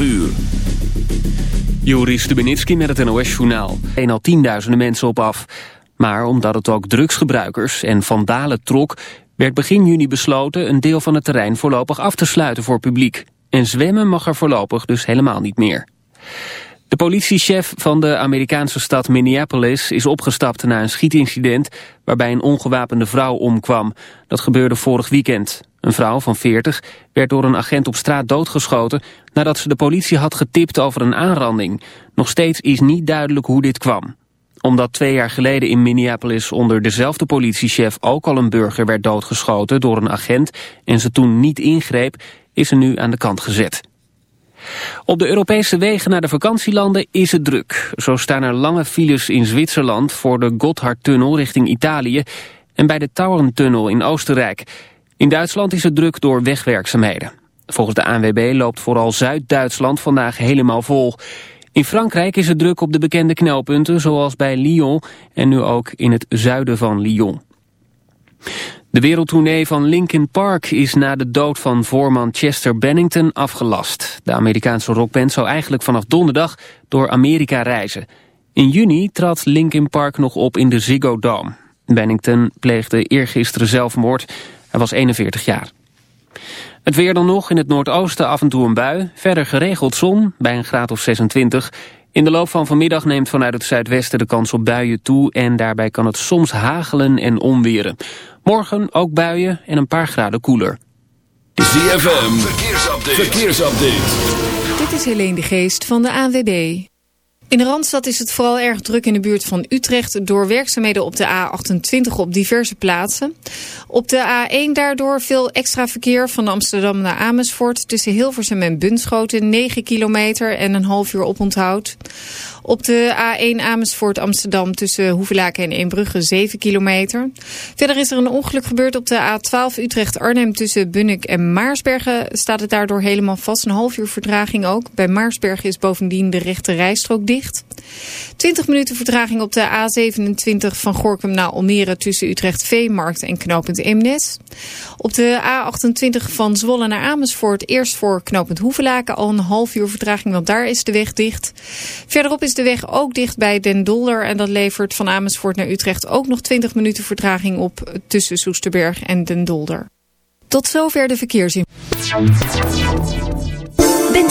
Uur. Joris Stubenitski met het NOS-journaal. En al tienduizenden mensen op af. Maar omdat het ook drugsgebruikers en vandalen trok... werd begin juni besloten een deel van het terrein voorlopig af te sluiten voor publiek. En zwemmen mag er voorlopig dus helemaal niet meer. De politiechef van de Amerikaanse stad Minneapolis is opgestapt na een schietincident waarbij een ongewapende vrouw omkwam. Dat gebeurde vorig weekend. Een vrouw van 40 werd door een agent op straat doodgeschoten nadat ze de politie had getipt over een aanranding. Nog steeds is niet duidelijk hoe dit kwam. Omdat twee jaar geleden in Minneapolis onder dezelfde politiechef ook al een burger werd doodgeschoten door een agent en ze toen niet ingreep, is ze nu aan de kant gezet. Op de Europese wegen naar de vakantielanden is het druk. Zo staan er lange files in Zwitserland voor de Gotthardtunnel richting Italië en bij de Tauerntunnel in Oostenrijk. In Duitsland is het druk door wegwerkzaamheden. Volgens de ANWB loopt vooral Zuid-Duitsland vandaag helemaal vol. In Frankrijk is het druk op de bekende knelpunten zoals bij Lyon en nu ook in het zuiden van Lyon. De wereldtournee van Linkin Park is na de dood van voorman Chester Bennington afgelast. De Amerikaanse rockband zou eigenlijk vanaf donderdag door Amerika reizen. In juni trad Linkin Park nog op in de Ziggo Dome. Bennington pleegde eergisteren zelfmoord. Hij was 41 jaar. Het weer dan nog, in het noordoosten af en toe een bui. Verder geregeld zon, bij een graad of 26. In de loop van vanmiddag neemt vanuit het zuidwesten de kans op buien toe... en daarbij kan het soms hagelen en onweren. Morgen ook buien en een paar graden koeler. ZFM, verkeersupdate. verkeersupdate. Dit is Helene de Geest van de ANWB. In de Randstad is het vooral erg druk in de buurt van Utrecht... door werkzaamheden op de A28 op diverse plaatsen. Op de A1 daardoor veel extra verkeer van Amsterdam naar Amersfoort... tussen Hilversum en Bunschoten, 9 kilometer en een half uur oponthoud. Op de A1 Amersfoort Amsterdam tussen Hoevelaken en Eembrugge 7 kilometer. Verder is er een ongeluk gebeurd op de A12 Utrecht Arnhem tussen Bunnik en Maarsbergen. Staat het daardoor helemaal vast. Een half uur vertraging ook. Bij Maarsbergen is bovendien de rechte rijstrook dicht. 20 minuten vertraging op de A27 van Gorkum naar Almere tussen Utrecht Veemarkt en knooppunt Eemnes. Op de A28 van Zwolle naar Amersfoort eerst voor knooppunt Hoevelaken al een half uur vertraging, want daar is de weg dicht. Verderop is de weg ook dicht bij Den Dolder en dat levert van Amersfoort naar Utrecht ook nog 20 minuten vertraging op tussen Soesterberg en Den Dolder. Tot zover de verkeersinformatie.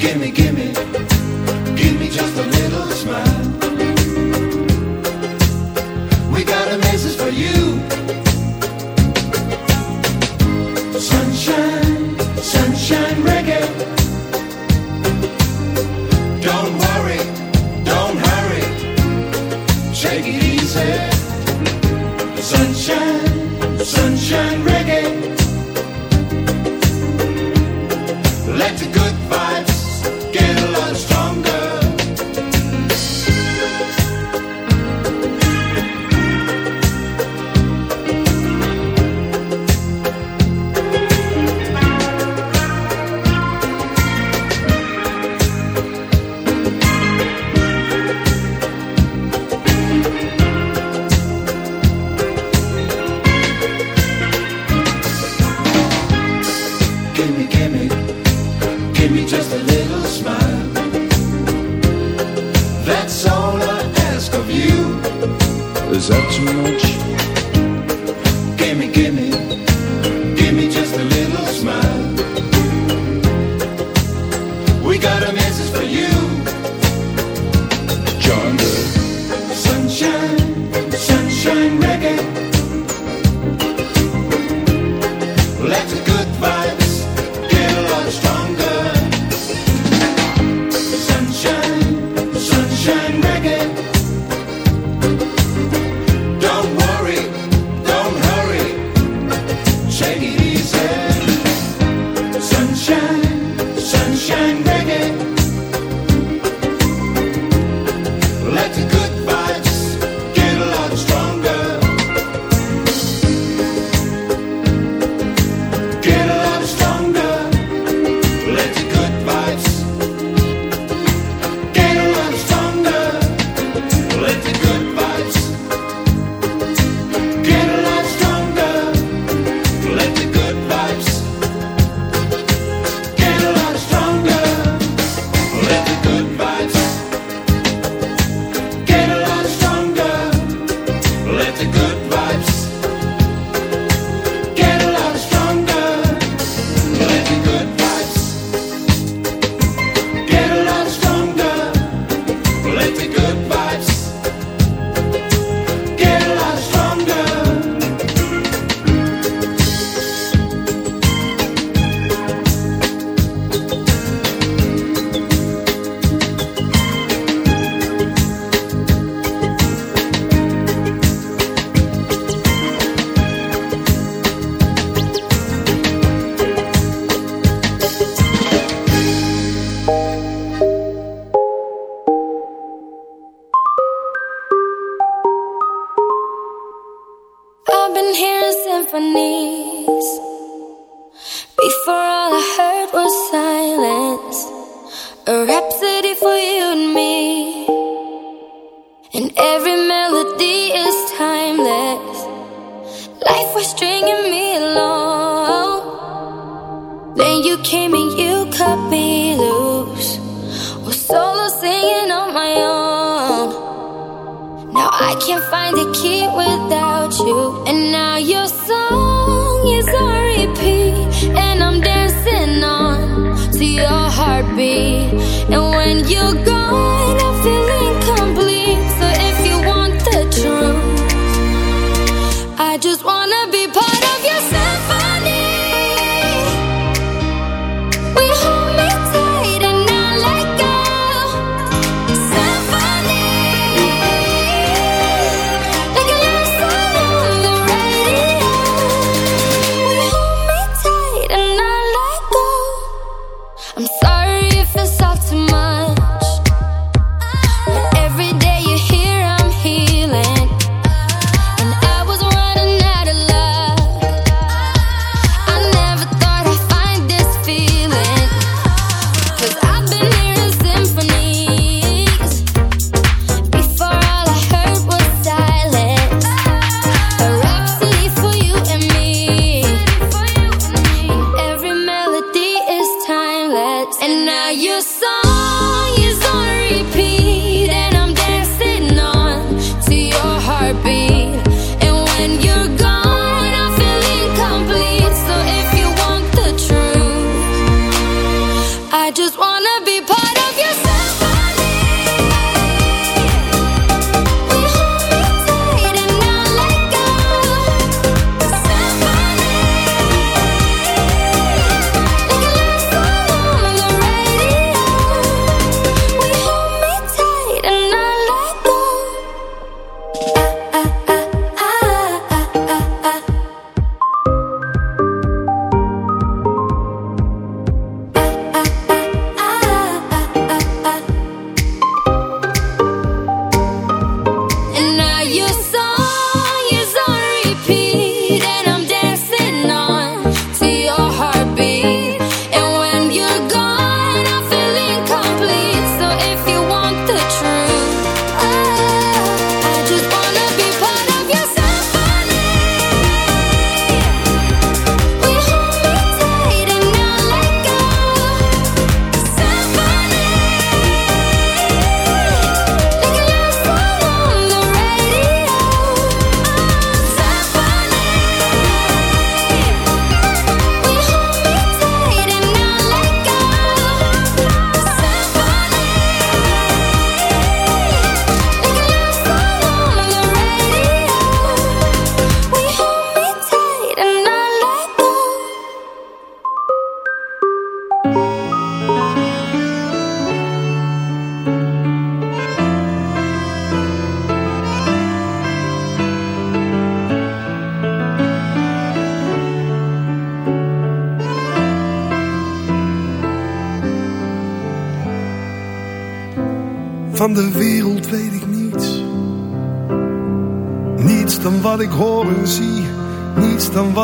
gimme, gimme.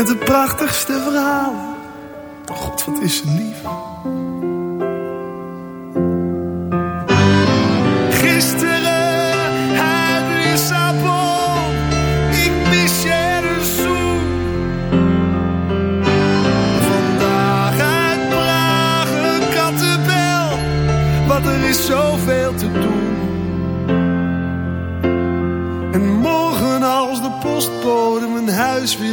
Met de prachtigste verhalen. Oh God, wat is ze lief. Gisteren uit Lissabon. Ik mis je een zoen. Vandaag uit Praag een kattenbel. Want er is zoveel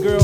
girl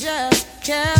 just.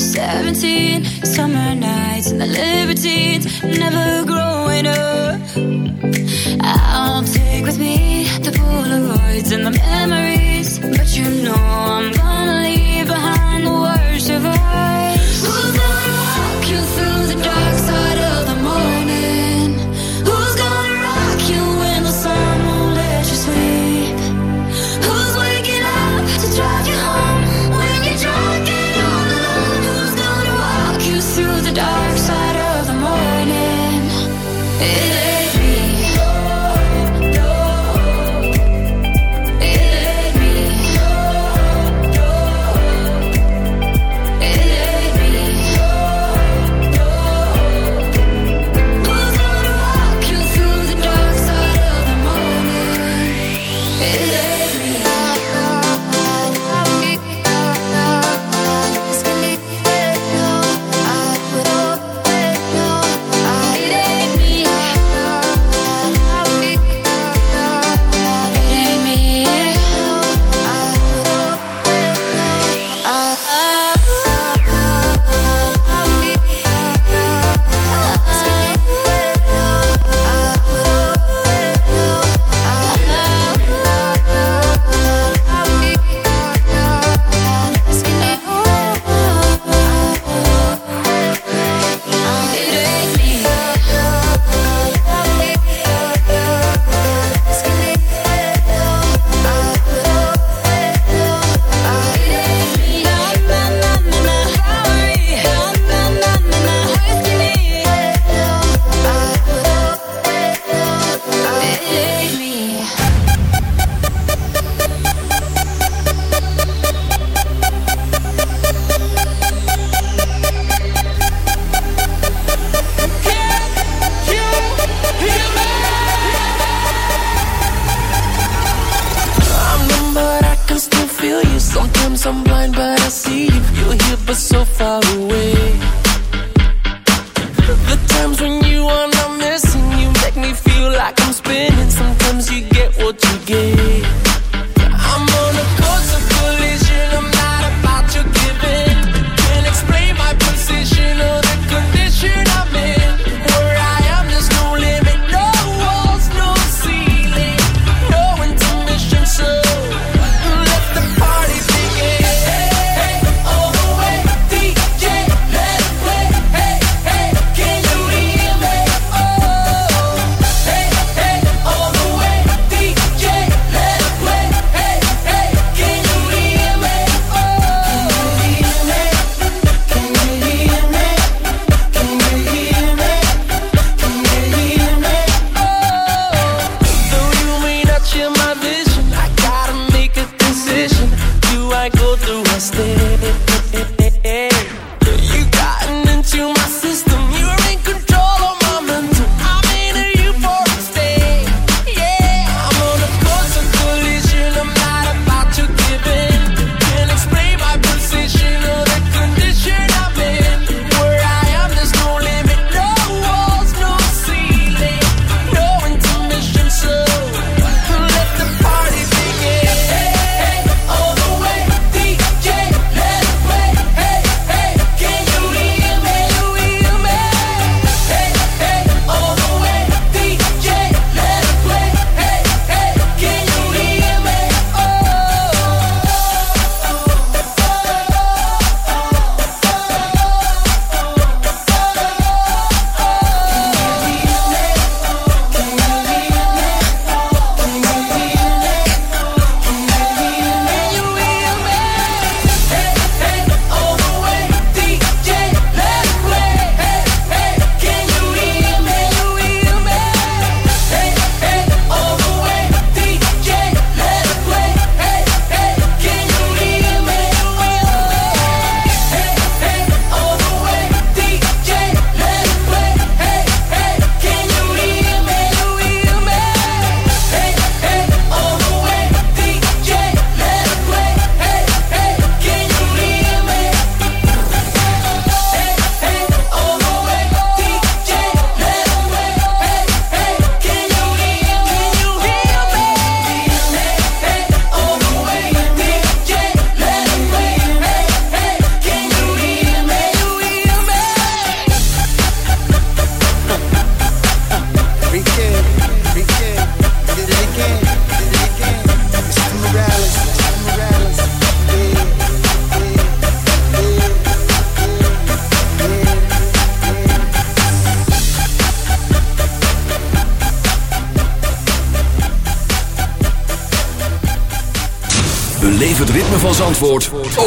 17 summer nights and the libertines. Never grow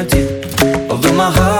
empty Although my heart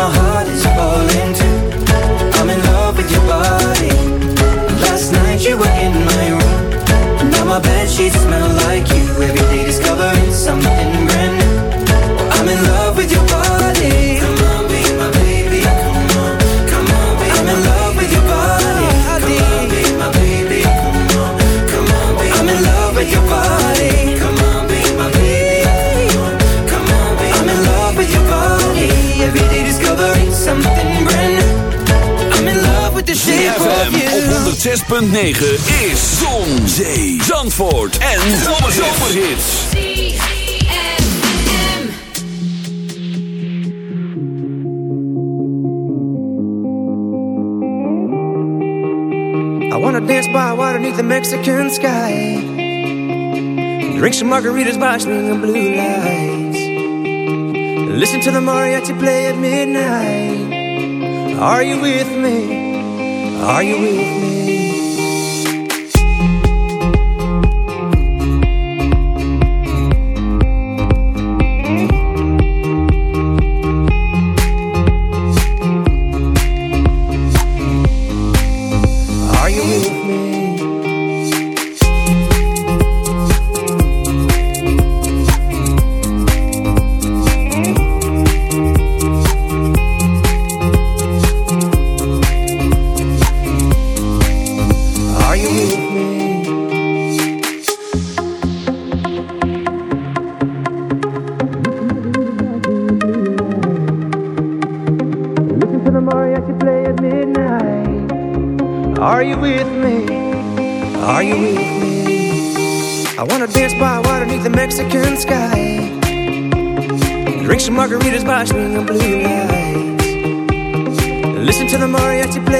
My heart is falling too. I'm in love with your body. Last night you were in my room. Now my bed sheets smell like you. Every day 106.9 is Zon, Zee, Zandvoort en Zomerhits. I wanna dance by water beneath the Mexican sky. Drink some margaritas by swinging blue lights. Listen to the mariachi play at midnight. Are you with me? Are you with me? Margaritas by swinging blue lights. Listen to the mariachi play